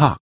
ห้